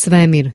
Svemir,